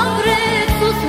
am vrut să-ți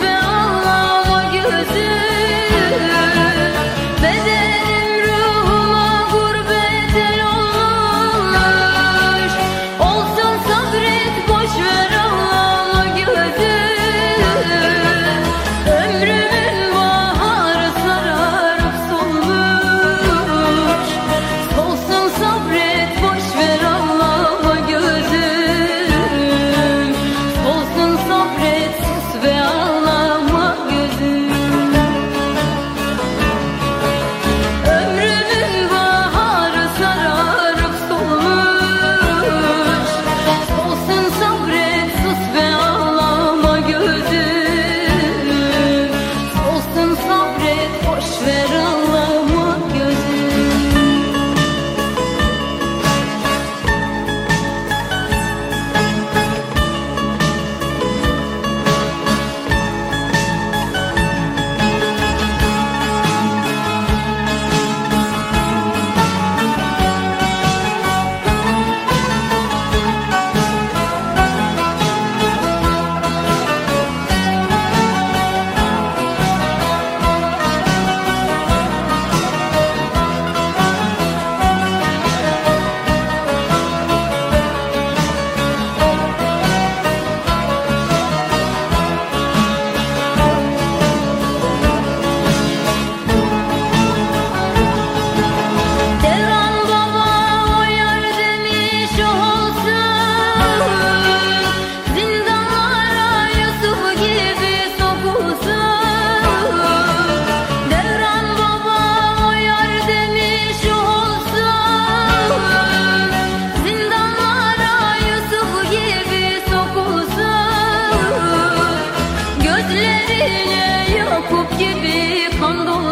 Gözlerine Yakup gibi kan dolu